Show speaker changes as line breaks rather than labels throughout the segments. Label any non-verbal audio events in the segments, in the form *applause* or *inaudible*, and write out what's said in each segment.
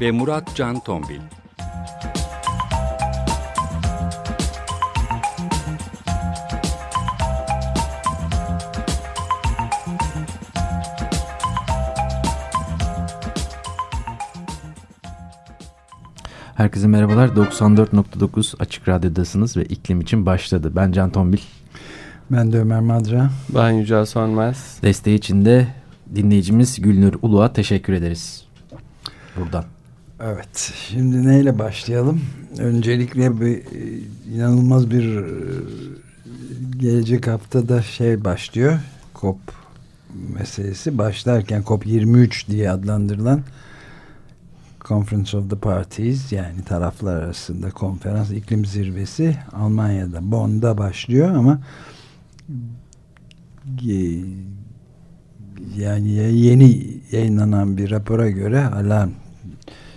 ve Murat Can Tombil.
Herkese merhabalar. 94.9 Açık Radyo'dasınız ve iklim için başladı. Ben Can Tombil.
Ben de Ömer Madra.
Ben Yücel Sönmez.
Desteği için de dinleyicimiz Gülnur Uluğa teşekkür ederiz. Buradan.
Evet. Şimdi neyle başlayalım? Öncelikle bir e, inanılmaz bir e, gelecek haftada şey başlıyor. COP meselesi başlarken COP 23 diye adlandırılan Conference of the Parties yani taraflar arasında konferans iklim zirvesi Almanya'da Bonn'da başlıyor ama yani yeni yayınlanan bir rapora göre alarm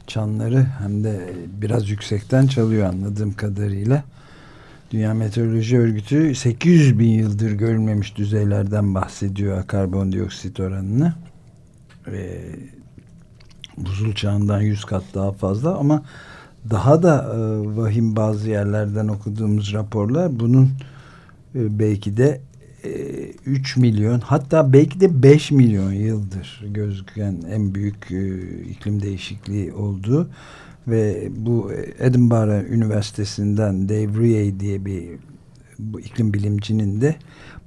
çanları hem de biraz yüksekten çalıyor anladığım kadarıyla. Dünya Meteoroloji Örgütü 800 bin yıldır görülmemiş düzeylerden bahsediyor karbondioksit oranını. Ve buzul çağından 100 kat daha fazla ama daha da e, vahim bazı yerlerden okuduğumuz raporlar bunun e, belki de 3 milyon hatta belki de 5 milyon yıldır gözüken en büyük e, iklim değişikliği olduğu ve bu Edinburgh Üniversitesi'nden Dave Rie diye bir bu iklim bilimcinin de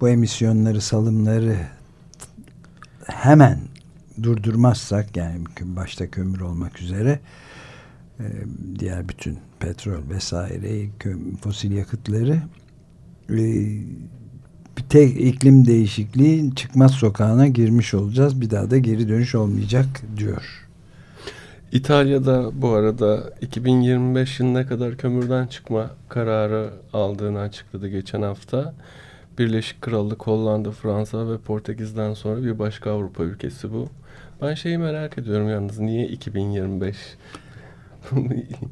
bu emisyonları salımları hemen durdurmazsak yani başta kömür olmak üzere e, diğer bütün petrol vesaire fosil yakıtları e, tek iklim değişikliği çıkmaz sokağına girmiş olacağız. Bir daha da geri dönüş olmayacak diyor.
İtalya'da bu arada 2025 yılına kadar kömürden çıkma kararı aldığını açıkladı geçen hafta. Birleşik Krallık, Hollanda, Fransa ve Portekiz'den sonra bir başka Avrupa ülkesi bu. Ben şeyi merak ediyorum yalnız niye 2025?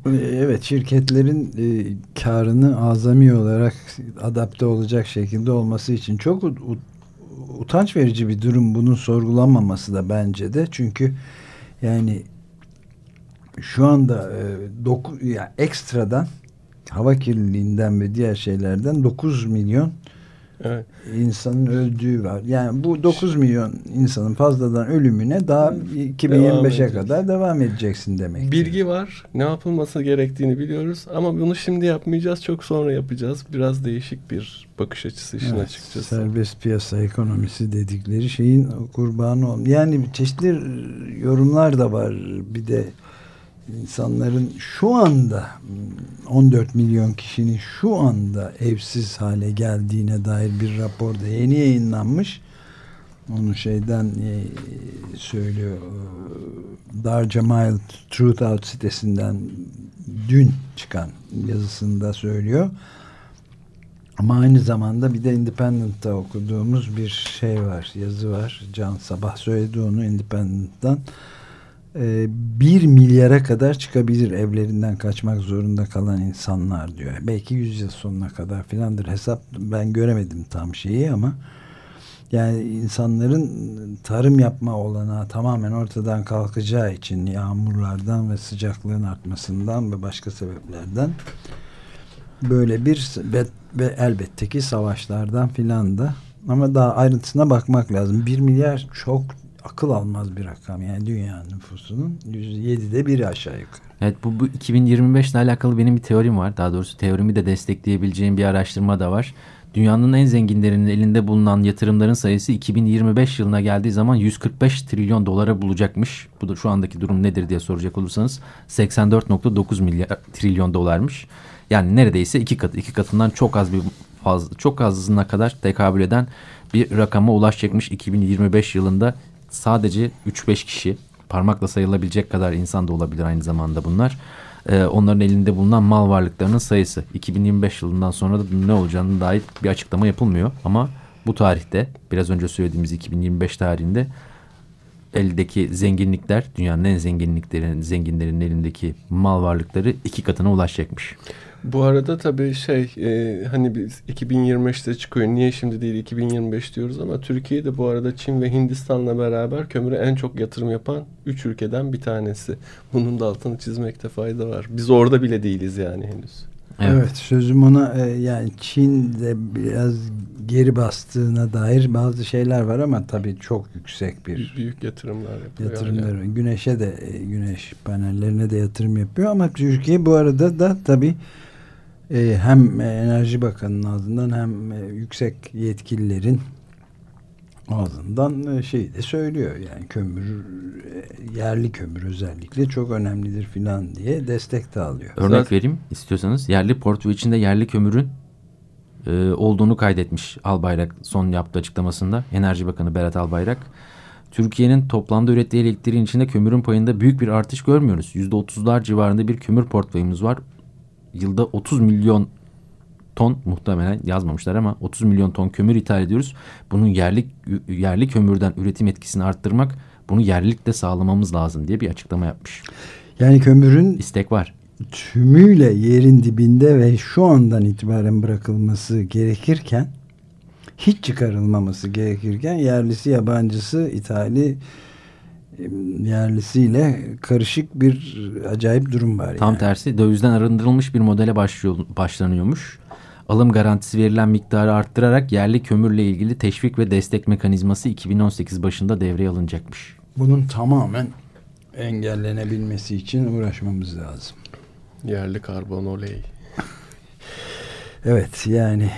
Evet şirketlerin e, karını azami olarak adapte olacak şekilde olması için çok utanç verici bir durum bunun sorgulanmaması da bence de. Çünkü yani şu anda e, doku, yani ekstradan hava kirliliğinden ve diğer şeylerden 9 milyon Evet. insanın öldüğü var. Yani bu 9 milyon insanın fazladan ölümüne daha 2025'e kadar devam edeceksin demek.
Bilgi var. Ne yapılması gerektiğini biliyoruz ama bunu şimdi yapmayacağız. Çok sonra yapacağız. Biraz değişik bir bakış açısı işin evet, açıkçası.
Serbest piyasa ekonomisi dedikleri şeyin kurbanı ol. Yani çeşitli yorumlar da var. Bir de insanların şu anda 14 milyon kişinin şu anda evsiz hale geldiğine dair bir rapor da yeni yayınlanmış. Onu şeyden e, söylüyor. E, Darja Mile Truth Out sitesinden dün çıkan yazısında söylüyor. Ama aynı zamanda bir de Independent'ta okuduğumuz bir şey var, yazı var. Can Sabah söyledi onu Independent'tan. 1 ee, milyara kadar çıkabilir evlerinden kaçmak zorunda kalan insanlar diyor. Belki 100 yıl sonuna kadar filandır hesap ben göremedim tam şeyi ama yani insanların tarım yapma olanağı tamamen ortadan kalkacağı için yağmurlardan ve sıcaklığın artmasından ve başka sebeplerden böyle bir ve, ve elbette ki savaşlardan filan da ama daha ayrıntısına bakmak lazım. 1 milyar çok akıl almaz bir rakam. Yani dünya nüfusunun %7'de biri aşağı yukarı.
Evet bu, bu 2025 ile alakalı benim bir teorim var. Daha doğrusu teorimi de destekleyebileceğim bir araştırma da var. Dünyanın en zenginlerinin elinde bulunan yatırımların sayısı 2025 yılına geldiği zaman 145 trilyon dolara bulacakmış. Bu da şu andaki durum nedir diye soracak olursanız 84.9 milyar trilyon dolarmış. Yani neredeyse iki katı, iki katından çok az bir fazla, çok azına kadar tekabül eden bir rakama ulaşacakmış 2025 yılında sadece 3-5 kişi parmakla sayılabilecek kadar insan da olabilir aynı zamanda bunlar. E, onların elinde bulunan mal varlıklarının sayısı. 2025 yılından sonra da ne olacağını dair bir açıklama yapılmıyor. Ama bu tarihte biraz önce söylediğimiz 2025 tarihinde eldeki zenginlikler dünyanın en zenginliklerin zenginlerin elindeki mal varlıkları iki katına ulaşacakmış.
Bu arada tabii şey e, hani biz 2025'te çıkıyor. Niye şimdi değil 2025 diyoruz ama Türkiye de bu arada Çin ve Hindistan'la beraber kömüre en çok yatırım yapan 3 ülkeden bir tanesi. Bunun da altını çizmekte fayda var. Biz orada bile değiliz yani henüz.
Evet, evet sözüm ona e, yani Çin'de biraz geri bastığına dair bazı şeyler var ama tabii çok yüksek bir
büyük yatırımlar yapıyor.
Yatırımları yani. güneşe de e, güneş panellerine de yatırım yapıyor ama Türkiye bu arada da tabii e, hem Enerji Bakanı'nın ağzından hem e, yüksek yetkililerin ağzından e, şey de söylüyor yani kömür e, yerli kömür özellikle çok önemlidir filan diye destek de alıyor.
Örnek Zaten... vereyim istiyorsanız yerli portföy içinde yerli kömürün e, olduğunu kaydetmiş Albayrak son yaptığı açıklamasında Enerji Bakanı Berat Albayrak. Türkiye'nin toplamda ürettiği elektriğin içinde kömürün payında büyük bir artış görmüyoruz. %30'lar civarında bir kömür portföyümüz var yılda 30 milyon ton muhtemelen yazmamışlar ama 30 milyon ton kömür ithal ediyoruz. Bunun yerli yerli kömürden üretim etkisini arttırmak, bunu yerlilikle sağlamamız lazım diye bir açıklama yapmış.
Yani kömürün
istek var.
Tümüyle yerin dibinde ve şu andan itibaren bırakılması gerekirken hiç çıkarılmaması gerekirken yerlisi, yabancısı, ithali yerlisiyle karışık bir acayip durum var.
Tam
yani.
tersi dövizden arındırılmış bir modele başlıyor, başlanıyormuş. Alım garantisi verilen miktarı arttırarak yerli kömürle ilgili teşvik ve destek mekanizması 2018 başında devreye alınacakmış.
Bunun tamamen engellenebilmesi için uğraşmamız lazım.
Yerli karbon oley.
evet yani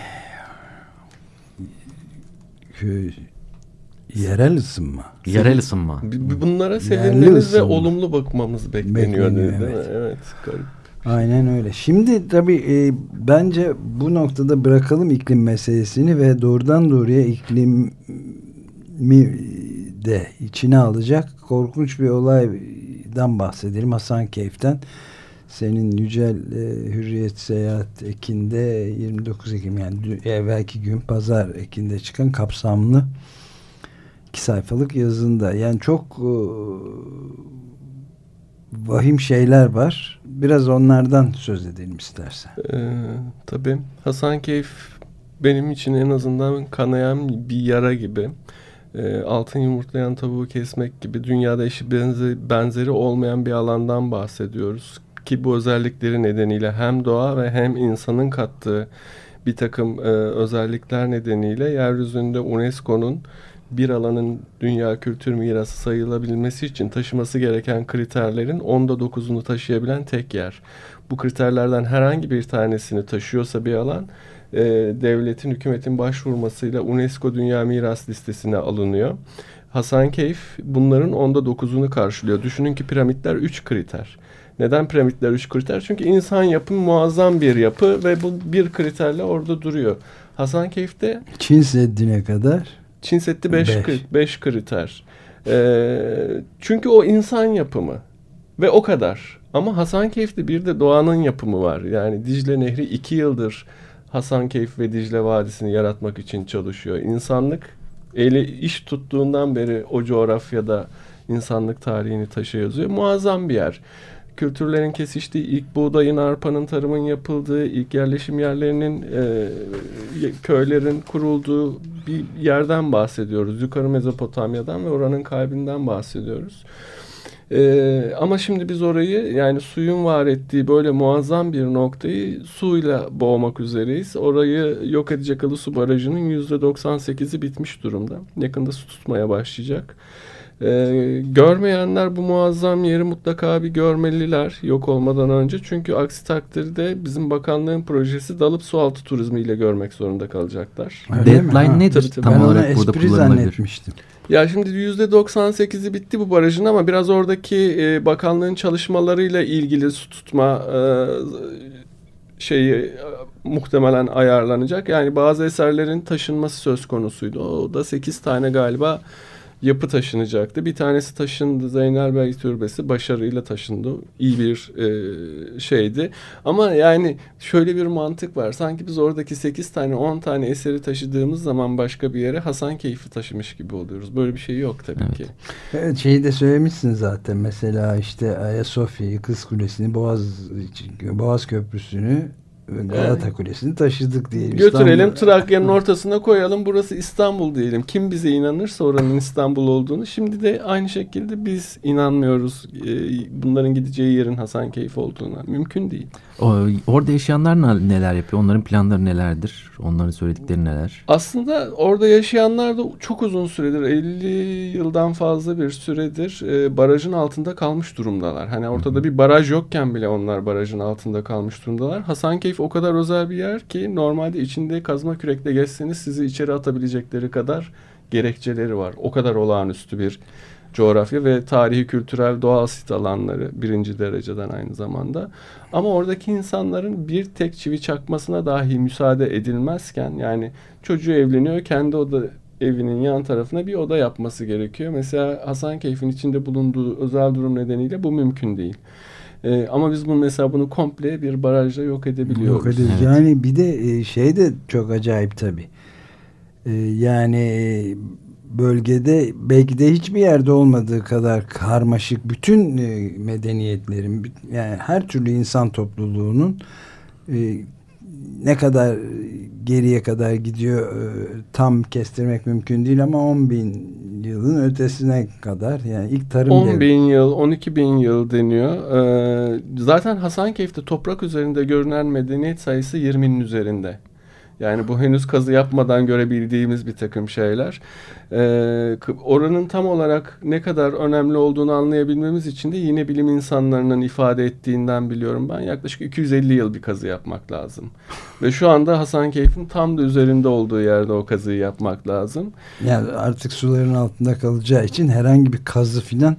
Yerel ısınma.
Yerel ısınma.
Bunlara sevinmemiz ve olumlu bakmamız bekleniyor. bekleniyor evet. Mi? evet garip.
Aynen öyle. Şimdi tabii e, bence bu noktada bırakalım iklim meselesini ve doğrudan doğruya iklimi de içine alacak korkunç bir olaydan bahsedelim. Hasan Keyif'ten. Senin Yücel e, Hürriyet Seyahat Ekin'de 29 Ekim yani evvelki gün pazar Ekin'de çıkan kapsamlı iki sayfalık yazında. Yani çok e, vahim şeyler var. Biraz onlardan söz edelim istersen.
Ee, tabii. Hasan Keyif benim için en azından kanayan bir yara gibi. E, altın yumurtlayan tavuğu kesmek gibi dünyada eşi benzeri, benzeri olmayan bir alandan bahsediyoruz. Ki bu özellikleri nedeniyle hem doğa ve hem insanın kattığı bir takım e, özellikler nedeniyle yeryüzünde UNESCO'nun bir alanın dünya kültür mirası sayılabilmesi için taşıması gereken kriterlerin onda dokuzunu taşıyabilen tek yer. Bu kriterlerden herhangi bir tanesini taşıyorsa bir alan e, devletin, hükümetin başvurmasıyla UNESCO Dünya Miras listesine alınıyor. Hasankeyf bunların onda dokuzunu karşılıyor. Düşünün ki piramitler üç kriter. Neden piramitler üç kriter? Çünkü insan yapımı muazzam bir yapı ve bu bir kriterle orada duruyor. Hasankeyf'te
Çin Seddi'ne kadar
Çin Seddi 5 kriter. Ee, çünkü o insan yapımı ve o kadar. Ama Hasankeyf'te bir de doğanın yapımı var. Yani Dicle Nehri iki yıldır Hasankeyf ve Dicle Vadisi'ni yaratmak için çalışıyor. İnsanlık eli iş tuttuğundan beri o coğrafyada insanlık tarihini taşı yazıyor. Muazzam bir yer kültürlerin kesiştiği, ilk buğdayın, arpanın, tarımın yapıldığı, ilk yerleşim yerlerinin, e, köylerin kurulduğu bir yerden bahsediyoruz. Yukarı Mezopotamya'dan ve oranın kalbinden bahsediyoruz. Ee, ama şimdi biz orayı yani suyun var ettiği böyle muazzam bir noktayı suyla boğmak üzereyiz. Orayı yok edecek su barajının yüzde 98'i bitmiş durumda. Yakında su tutmaya başlayacak. Ee, görmeyenler bu muazzam yeri mutlaka bir görmeliler yok olmadan önce. Çünkü aksi takdirde bizim bakanlığın projesi dalıp sualtı turizmi ile görmek zorunda kalacaklar.
Öyle Deadline mi? nedir tabii, tam ben olarak burada kullanılabilir?
Ya şimdi %98'i bitti bu barajın ama biraz oradaki e, bakanlığın çalışmalarıyla ilgili su tutma e, şeyi e, muhtemelen ayarlanacak. Yani bazı eserlerin taşınması söz konusuydu. O da 8 tane galiba yapı taşınacaktı. Bir tanesi taşındı Zeynelbey Türbesi başarıyla taşındı. İyi bir e, şeydi. Ama yani şöyle bir mantık var. Sanki biz oradaki 8 tane 10 tane eseri taşıdığımız zaman başka bir yere Hasan Keyfi taşımış gibi oluyoruz. Böyle bir şey yok tabii
Evet.
ki.
Evet şeyi de söylemişsin zaten. Mesela işte Ayasofya'yı, Kız Kulesi'ni, Boğaz, Boğaz Köprüsü'nü ve Galata. Kulesi'ni taşıdık diyelim.
Götürelim Trakya'nın ortasına koyalım. Burası İstanbul diyelim. Kim bize inanırsa oranın İstanbul olduğunu. Şimdi de aynı şekilde biz inanmıyoruz e, bunların gideceği yerin Hasankeyf olduğuna. Mümkün değil.
O, orada yaşayanlar ne- neler yapıyor? Onların planları nelerdir? Onların söyledikleri neler?
Aslında orada yaşayanlar da çok uzun süredir 50 yıldan fazla bir süredir e, barajın altında kalmış durumdalar. Hani ortada bir baraj yokken bile onlar barajın altında kalmış durumdalar. Hasankeyf o kadar özel bir yer ki normalde içinde kazma kürekle geçseniz sizi içeri atabilecekleri kadar gerekçeleri var. O kadar olağanüstü bir coğrafya ve tarihi kültürel doğal sit alanları birinci dereceden aynı zamanda. Ama oradaki insanların bir tek çivi çakmasına dahi müsaade edilmezken yani çocuğu evleniyor kendi oda evinin yan tarafına bir oda yapması gerekiyor. Mesela Hasankeyf'in içinde bulunduğu özel durum nedeniyle bu mümkün değil. Ee, ama biz bunu mesela bunu komple bir barajla yok edebiliyoruz.
Yok.
Evet.
Yani bir de e, şey de çok acayip tabii. E, Yani e, bölgede belki de hiçbir yerde olmadığı kadar karmaşık bütün e, medeniyetlerin yani her türlü insan topluluğunun e, ne kadar geriye kadar gidiyor e, tam kestirmek mümkün değil ama 10 bin yılın ötesine kadar yani ilk tarım
10
devri-
bin yıl, 12 bin yıl deniyor. Ee, zaten Hasankeyf'te toprak üzerinde görünen medeniyet sayısı 20'nin üzerinde. Yani bu henüz kazı yapmadan görebildiğimiz bir takım şeyler. Ee, oranın tam olarak ne kadar önemli olduğunu anlayabilmemiz için de yine bilim insanlarının ifade ettiğinden biliyorum ben. Yaklaşık 250 yıl bir kazı yapmak lazım. *laughs* Ve şu anda Hasankeyf'in tam da üzerinde olduğu yerde o kazıyı yapmak lazım.
yani artık suların altında kalacağı için herhangi bir kazı filan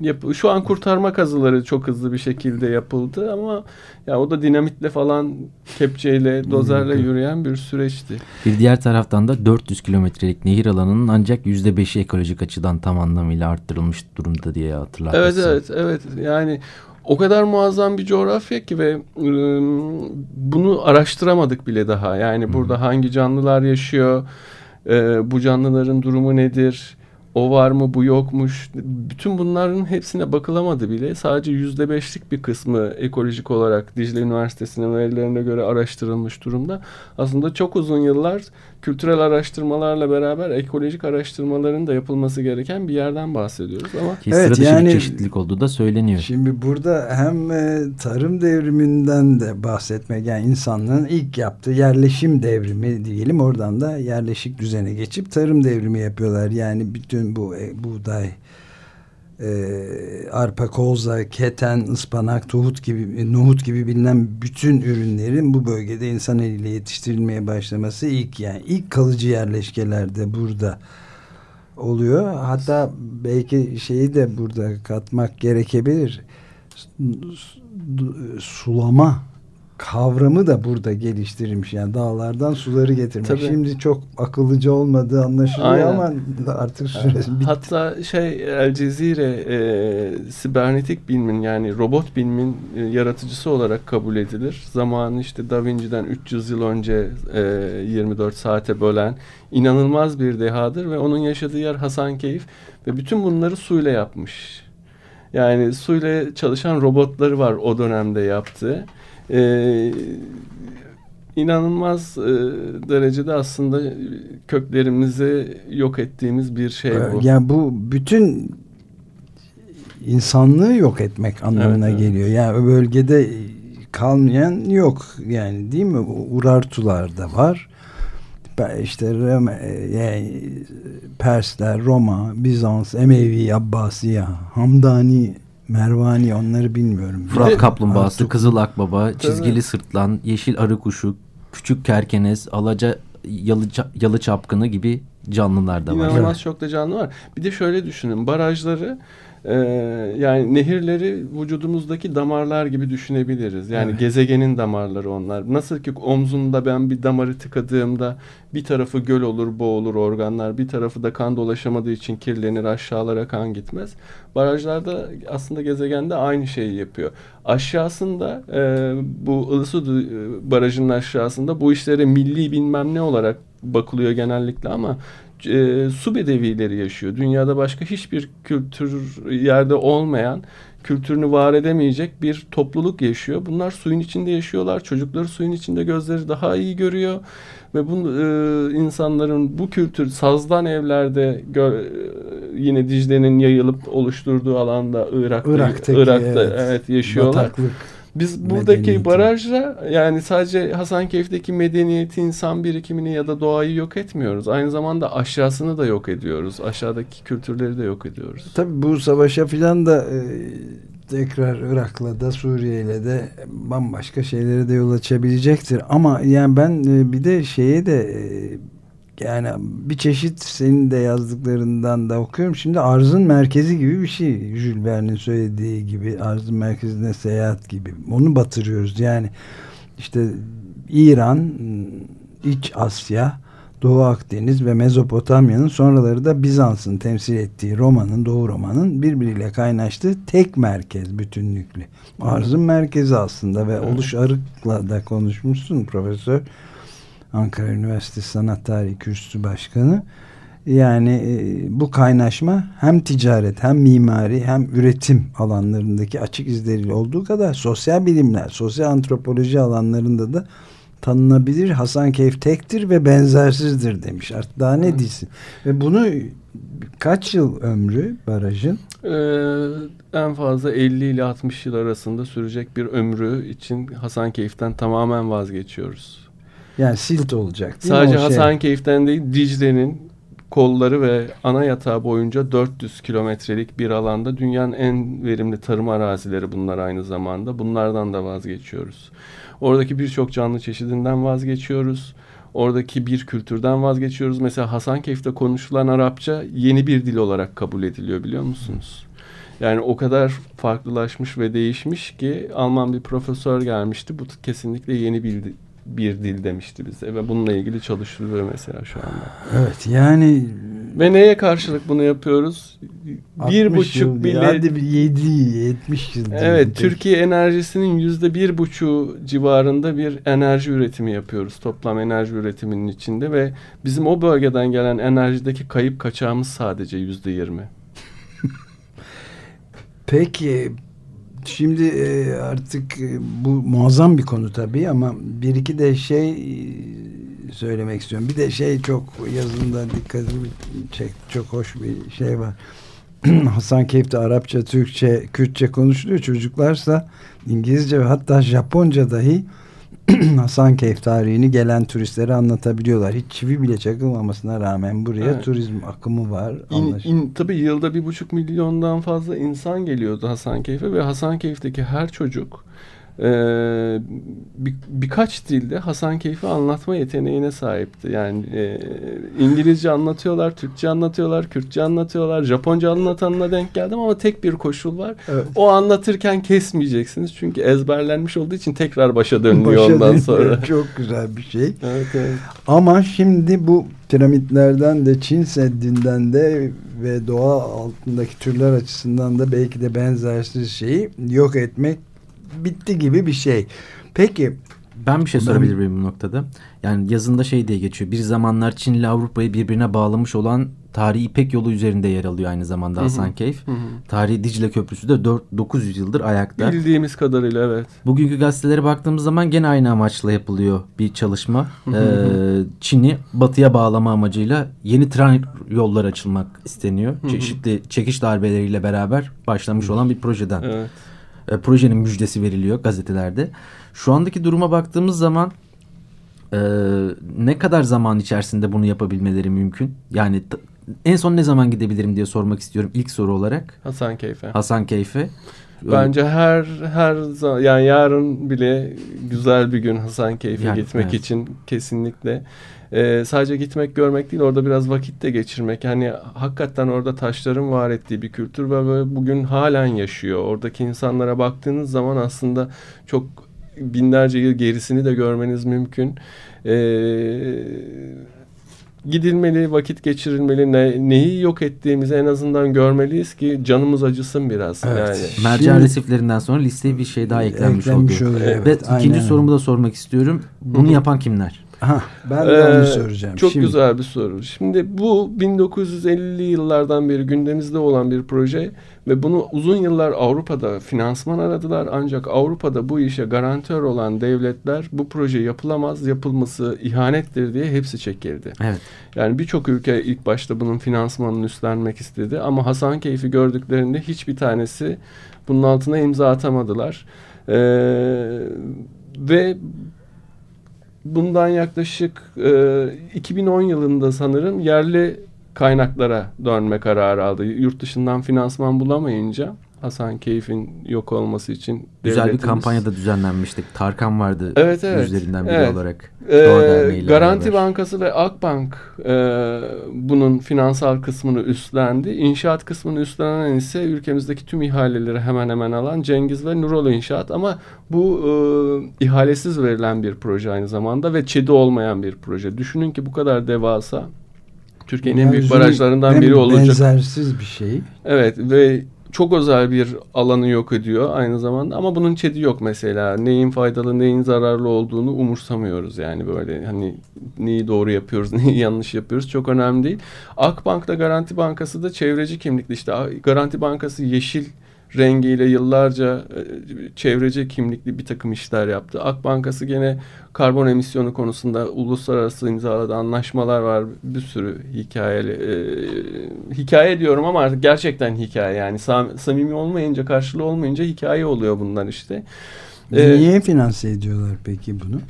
Yap şu an kurtarma kazıları çok hızlı bir şekilde yapıldı ama ya o da dinamitle falan kepçeyle, dozerle yürüyen bir süreçti.
Bir diğer taraftan da 400 kilometrelik nehir alanının ancak %5'i ekolojik açıdan tam anlamıyla arttırılmış durumda diye
Evet
hatırlatmışsın.
evet evet yani o kadar muazzam bir coğrafya ki ve ım, bunu araştıramadık bile daha. Yani burada hangi canlılar yaşıyor, e, bu canlıların durumu nedir, o var mı bu yokmuş. Bütün bunların hepsine bakılamadı bile. Sadece yüzde beşlik bir kısmı ekolojik olarak Dicle Üniversitesi'nin verilerine göre araştırılmış durumda. Aslında çok uzun yıllar kültürel araştırmalarla beraber ekolojik araştırmaların da yapılması gereken bir yerden bahsediyoruz ama
Ki
Evet,
sıra
yani-
bir çeşitlilik olduğu da söyleniyor.
Şimdi burada hem e, tarım devriminden de bahsetmek yani insanlığın ilk yaptığı yerleşim devrimi diyelim oradan da yerleşik düzene geçip tarım devrimi yapıyorlar. Yani bütün bu e, buğday, e, arpa, kozla, keten, ıspanak, tohut gibi, e, nohut gibi bilinen bütün ürünlerin bu bölgede insan eliyle yetiştirilmeye başlaması ilk yani ilk kalıcı yerleşkelerde burada oluyor. Hatta belki şeyi de burada katmak gerekebilir. Sulama kavramı da burada geliştirilmiş. Yani dağlardan suları getirmek.
Tabii.
Şimdi çok akıllıca olmadığı anlaşılıyor
Aynen.
ama artık süresi bitti.
Hatta şey El Cezire e, sibernetik bilimin yani robot bilimin e, yaratıcısı olarak kabul edilir. Zamanı işte Da Vinci'den 300 yıl önce e, 24 saate bölen inanılmaz bir dehadır ve onun yaşadığı yer Hasankeyf ve bütün bunları suyla yapmış. Yani suyla çalışan robotları var o dönemde yaptığı. E, inanılmaz e, derecede aslında köklerimizi yok ettiğimiz bir şey bu.
Yani bu bütün insanlığı yok etmek anlamına
Evet, evet.
geliyor. Yani o bölgede kalmayan yok yani değil mi? Urartular da var. İşte Rome- yani Persler, Roma, Bizans, Emevi, Abbasiye, Hamdani, Mervani onları bilmiyorum.
Fırat kaplumbağası,
Artık-
kızıl akbaba, çizgili sırtlan, yeşil arı kuşu, küçük kerkenez, alaca yalı, yalı çapkını gibi canlılar da var.
İnanılmaz çok da canlı var. Bir de şöyle düşünün barajları Ee, yani nehirleri vücudumuzdaki damarlar gibi düşünebiliriz. Yani
Evet.
gezegenin damarları onlar. Nasıl ki omzumda ben bir damarı tıkadığımda bir tarafı göl olur, boğulur organlar. Bir tarafı da kan dolaşamadığı için kirlenir, aşağılara kan gitmez. Barajlarda aslında gezegende aynı şeyi yapıyor. Aşağısında e, bu Ilısu e, barajının aşağısında bu işlere milli bilmem ne olarak bakılıyor genellikle ama e, su bedevileri yaşıyor. Dünyada başka hiçbir kültür yerde olmayan, kültürünü var edemeyecek bir topluluk yaşıyor. Bunlar suyun içinde yaşıyorlar. Çocukları suyun içinde gözleri daha iyi görüyor. Ve bu e, insanların bu kültür sazdan evlerde gö- e, yine Dicle'nin yayılıp oluşturduğu alanda Irak'ta,
Irak'taki,
Irak'ta
evet,
evet, yaşıyorlar.
Bataklık.
Biz buradaki
medeniyeti.
barajla yani sadece Hasankeyf'teki medeniyeti, insan birikimini ya da doğayı yok etmiyoruz. Aynı zamanda aşağısını da yok ediyoruz. Aşağıdaki kültürleri de yok ediyoruz.
Tabii bu savaşa filan da e, tekrar Irak'la da Suriye'yle de bambaşka şeylere de yol açabilecektir. Ama yani ben e, bir de şeye de e, yani bir çeşit senin de yazdıklarından da okuyorum. Şimdi arzın merkezi gibi bir şey. Jules Verne'in söylediği gibi arzın merkezine seyahat gibi. Onu batırıyoruz. Yani işte İran, İç Asya, Doğu Akdeniz ve Mezopotamya'nın sonraları da Bizans'ın temsil ettiği Roma'nın, Doğu Roma'nın birbiriyle kaynaştığı tek merkez bütünlüklü. Arzın merkezi aslında ve Oluş Arık'la da konuşmuşsun profesör. Ankara Üniversitesi Sanat Tarihi Kürsüsü Başkanı. Yani e, bu kaynaşma hem ticaret hem mimari hem üretim alanlarındaki açık izleriyle olduğu kadar sosyal bilimler, sosyal antropoloji alanlarında da tanınabilir. Hasankeyf tektir ve benzersizdir demiş. Artık daha ne diyorsun? Ve bunu kaç yıl ömrü barajın?
Ee, en fazla 50 ile 60 yıl arasında sürecek bir ömrü için Hasankeyf'ten tamamen vazgeçiyoruz.
Yani silt olacak
Sadece
şey?
Hasankeyf'ten değil Dicle'nin kolları ve ana yatağı boyunca 400 kilometrelik bir alanda dünyanın en verimli tarım arazileri bunlar aynı zamanda. Bunlardan da vazgeçiyoruz. Oradaki birçok canlı çeşidinden vazgeçiyoruz. Oradaki bir kültürden vazgeçiyoruz. Mesela Hasankeyf'te konuşulan Arapça yeni bir dil olarak kabul ediliyor biliyor musunuz? Yani o kadar farklılaşmış ve değişmiş ki Alman bir profesör gelmişti. Bu kesinlikle yeni bir, bir dil demişti bize ve bununla ilgili çalışılıyor mesela şu anda.
Evet yani
Ve neye karşılık bunu yapıyoruz? Bir
60
buçuk bile...
Hadi bir 7 70 yıl.
Evet. Türkiye enerjisinin yüzde bir buçuğu civarında bir enerji üretimi yapıyoruz. Toplam enerji üretiminin içinde ve bizim o bölgeden gelen enerjideki kayıp kaçağımız sadece yüzde yirmi.
Peki şimdi e, artık e, bu muazzam bir konu tabii ama bir iki de şey e, söylemek istiyorum. Bir de şey çok yazında dikkatimi çek çok hoş bir şey var. *clears throat* Hasankeyf'te Arapça, Türkçe, Kürtçe konuşuluyor. Çocuklarsa İngilizce ve hatta Japonca dahi *clears throat* Hasankeyf tarihini gelen turistlere anlatabiliyorlar. Hiç çivi bile çakılmamasına rağmen buraya
Evet.
turizm akımı var.
İn, in, tabii yılda bir buçuk milyondan fazla insan geliyordu Hasankeyf'e ve Hasankeyf'teki her çocuk e, bir, birkaç dilde Hasankeyf'i anlatma yeteneğine sahipti. Yani e, İngilizce anlatıyorlar, Türkçe anlatıyorlar, Kürtçe anlatıyorlar, Japonca anlatanına denk geldim ama tek bir koşul var.
Evet.
O anlatırken kesmeyeceksiniz çünkü ezberlenmiş olduğu için tekrar başa dönüyor
Başa
ondan sonra. *laughs*
Çok güzel bir şey.
Evet, evet.
Ama şimdi bu piramitlerden de Çin Seddi'nden de ve doğa altındaki türler açısından da belki de benzersiz şeyi yok etmek bitti gibi bir şey. Peki
Ben bir şey sorabilir miyim bu noktada? Yani yazında şey diye geçiyor. Bir zamanlar Çin ile Avrupa'yı birbirine bağlamış olan tarihi İpek yolu üzerinde yer alıyor aynı zamanda.
Hı hı.
Tarihi Dicle Köprüsü de 4 900 yıldır ayakta.
Bildiğimiz kadarıyla evet.
Bugünkü gazetelere baktığımız zaman gene aynı amaçla yapılıyor bir çalışma. Ee, Çin'i batıya bağlama amacıyla yeni tren yolları açılmak isteniyor. Çeşitli çekiş darbeleriyle beraber başlamış olan bir projeden.
Evet.
E, projenin müjdesi veriliyor gazetelerde. Şu andaki duruma baktığımız zaman e, ne kadar zaman içerisinde bunu yapabilmeleri mümkün? Yani en son ne zaman gidebilirim diye sormak istiyorum ilk soru olarak.
Hasan Keyfe.
Hasan Keyfe.
Bence her her zaman yani yarın bile güzel bir gün Hasan Keyfe
Yani,
gitmek
evet.
için kesinlikle. Ee, sadece gitmek görmek değil orada biraz vakit de geçirmek. Yani hakikaten orada taşların var ettiği bir kültür ve bugün halen yaşıyor. Oradaki insanlara baktığınız zaman aslında çok binlerce yıl gerisini de görmeniz mümkün. Ee, gidilmeli, vakit geçirilmeli, ne, neyi yok ettiğimizi en azından görmeliyiz ki canımız acısın biraz.
Evet.
Yani.
Mercan
Şimdi-
resiflerinden sonra listeye bir şey daha eklenmiş,
Eklenmiş
oldu.
oluyor, evet,
Ve
aynen
ikinci
öyle.
sorumu da sormak istiyorum. Bunu yapan kimler?
Ha, ben de
Ee,
onu soracağım.
Çok
Şimdi,
güzel bir soru. Şimdi bu 1950'li yıllardan beri gündemimizde olan bir proje ve bunu uzun yıllar Avrupa'da finansman aradılar. Ancak Avrupa'da bu işe garantör olan devletler bu proje yapılamaz, yapılması ihanettir diye hepsi çekildi.
Evet.
Yani birçok ülke ilk başta bunun finansmanını üstlenmek istedi ama Hasan Keyfi gördüklerinde hiçbir tanesi bunun altına imza atamadılar. Ee, ve bundan yaklaşık e, 2010 yılında sanırım yerli kaynaklara dönme kararı aldı. Yurt dışından finansman bulamayınca Hasan Keyf'in yok olması için
Güzel bir
devletimiz-
kampanya da düzenlenmişti. Tarkan vardı
Evet, evet.
yüzlerinden biri
Evet.
olarak.
Ee, Garanti
beraber.
Bankası ve Akbank e, bunun finansal kısmını üstlendi. İnşaat kısmını üstlenen ise ülkemizdeki tüm ihaleleri hemen hemen alan Cengiz ve Nurol İnşaat. Ama bu e, ihalesiz verilen bir proje aynı zamanda ve ÇED'i olmayan bir proje. Düşünün ki bu kadar devasa Türkiye'nin en büyük barajlarından biri olacak.
Benzersiz bir şey.
Evet ve çok özel bir alanı yok ediyor aynı zamanda ama bunun çedi yok mesela. Neyin faydalı neyin zararlı olduğunu umursamıyoruz yani böyle hani neyi doğru yapıyoruz *laughs* neyi yanlış yapıyoruz çok önemli değil. Akbank'ta Garanti Bankası da çevreci kimlikli işte Garanti Bankası yeşil rengiyle yıllarca e, çevreci kimlikli bir takım işler yaptı. Ak Bankası gene karbon emisyonu konusunda uluslararası imzaladığı anlaşmalar var. Bir sürü hikayeli e, hikaye diyorum ama artık gerçekten hikaye yani sam- samimi olmayınca karşılığı olmayınca hikaye oluyor bunlar işte. E,
Niye finanse ediyorlar peki bunu?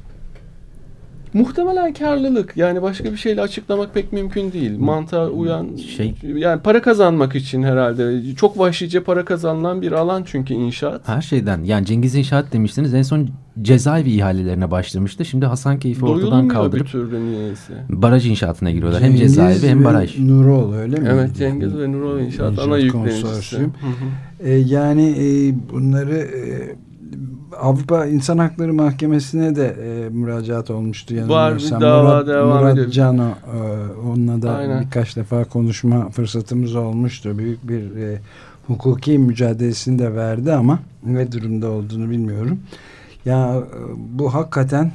Muhtemelen karlılık yani başka bir şeyle açıklamak pek mümkün değil. Mantığa uyan
Şey-
yani para kazanmak için herhalde çok vahşice para kazanılan bir alan çünkü inşaat.
Her şeyden. Yani Cengiz İnşaat demiştiniz. En son cezaevi ihalelerine başlamıştı. Şimdi Hasan Keyfi ortadan
Doyulmuyor bir
kaldırıp
türlü niyeyse.
baraj inşaatına giriyorlar. hem
Cengiz
cezaevi hem baraj.
Nurol öyle mi?
Evet Cengiz ve Nurol İnşaat ana yüklenicisi.
konsorsiyum.
Hı hı.
E, yani e, bunları e, Avrupa İnsan Hakları Mahkemesi'ne de e, müracaat olmuştu. yanılmıyorsam.
dava
Murat,
devam
Murat
ediyor.
Cano e, onunla da
Aynen.
birkaç defa konuşma fırsatımız olmuştu. Büyük bir e, hukuki mücadelesini de verdi ama ne durumda olduğunu bilmiyorum. Ya e, bu hakikaten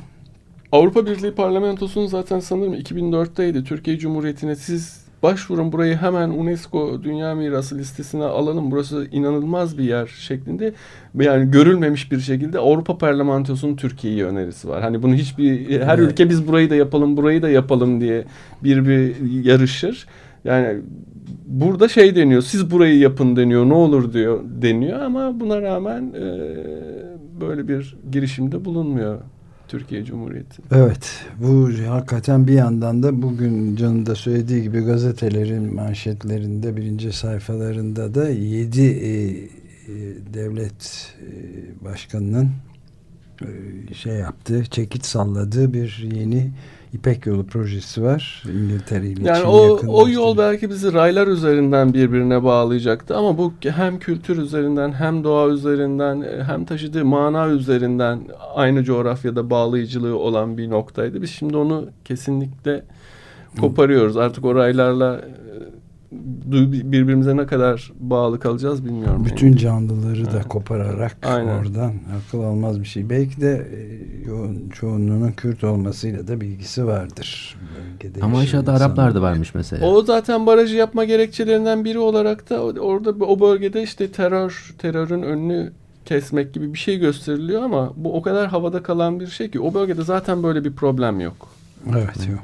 Avrupa Birliği Parlamentosu'nun zaten sanırım 2004'teydi. Türkiye Cumhuriyeti'ne siz başvurun burayı hemen UNESCO Dünya Mirası listesine alalım. Burası inanılmaz bir yer şeklinde. Yani görülmemiş bir şekilde Avrupa Parlamentosu'nun Türkiye'ye önerisi var. Hani bunu hiçbir her
Evet.
ülke biz burayı da yapalım, burayı da yapalım diye bir bir yarışır. Yani burada şey deniyor. Siz burayı yapın deniyor. Ne olur diyor deniyor ama buna rağmen e, böyle bir girişimde bulunmuyor Türkiye Cumhuriyeti.
Evet, bu hakikaten bir yandan da bugün Can'ın da söylediği gibi gazetelerin manşetlerinde birinci sayfalarında da 7 devlet e, başkanının e, şey yaptığı, çekit salladığı bir yeni İpek Yolu projesi var. İngiltere ile
Yani
Çin'i
o o yol belki bizi raylar üzerinden birbirine bağlayacaktı ama bu hem kültür üzerinden hem doğa üzerinden e, hem taşıdığı mana üzerinden aynı coğrafyada bağlayıcılığı olan bir noktaydı. Biz şimdi onu kesinlikle koparıyoruz. Artık o raylarla e, birbirimize ne kadar bağlı kalacağız bilmiyorum.
Bütün canlıları da
Evet.
kopararak
Aynen.
oradan akıl almaz bir şey. Belki de e, yoğun çoğunluğunun Kürt olmasıyla da bilgisi vardır. Bölgede
Ama aşağıda
insanlar.
Araplar da varmış mesela.
O zaten barajı yapma gerekçelerinden biri olarak da orada o bölgede işte terör terörün önünü kesmek gibi bir şey gösteriliyor ama bu o kadar havada kalan bir şey ki o bölgede zaten böyle bir problem yok.
Evet, yok.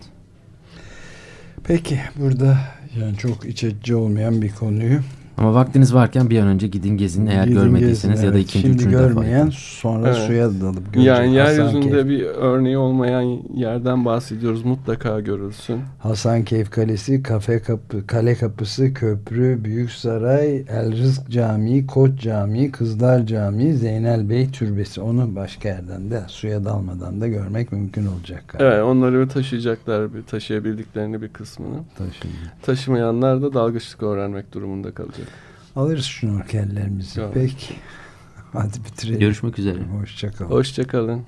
Peki burada yani çok iç olmayan bir konuyu
Ama vaktiniz varken bir an önce gidin gezin eğer
Gidin
görmediyseniz
gezin,
ya da
evet.
ikinci,
Şimdi
üçüncü
görmeyen
defa.
sonra
Evet.
suya dalıp görecek.
Yani
Hasan
yeryüzünde
Keyf-
bir örneği olmayan yerden bahsediyoruz. Mutlaka görülsün.
Hasankeyf Kalesi, Kafe Kapı, Kale Kapısı, Köprü, Büyük Saray, El Rızk Camii, Koç Camii, Kızlar Camii, Zeynel Bey Türbesi. Onu başka yerden de suya dalmadan da görmek mümkün olacak. galiba.
Evet onları bir taşıyacaklar bir taşıyabildiklerini bir kısmını.
Taşıyın.
Taşımayanlar da dalgıçlık öğrenmek durumunda kalacak.
Alırız şnorkellerimizi.
Tamam.
Peki. *laughs* Hadi bitirelim.
Görüşmek üzere.
Hoşçakalın.
Hoşçakalın.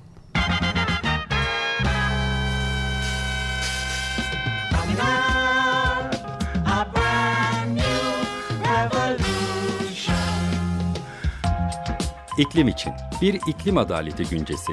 İklim için bir iklim adaleti güncesi.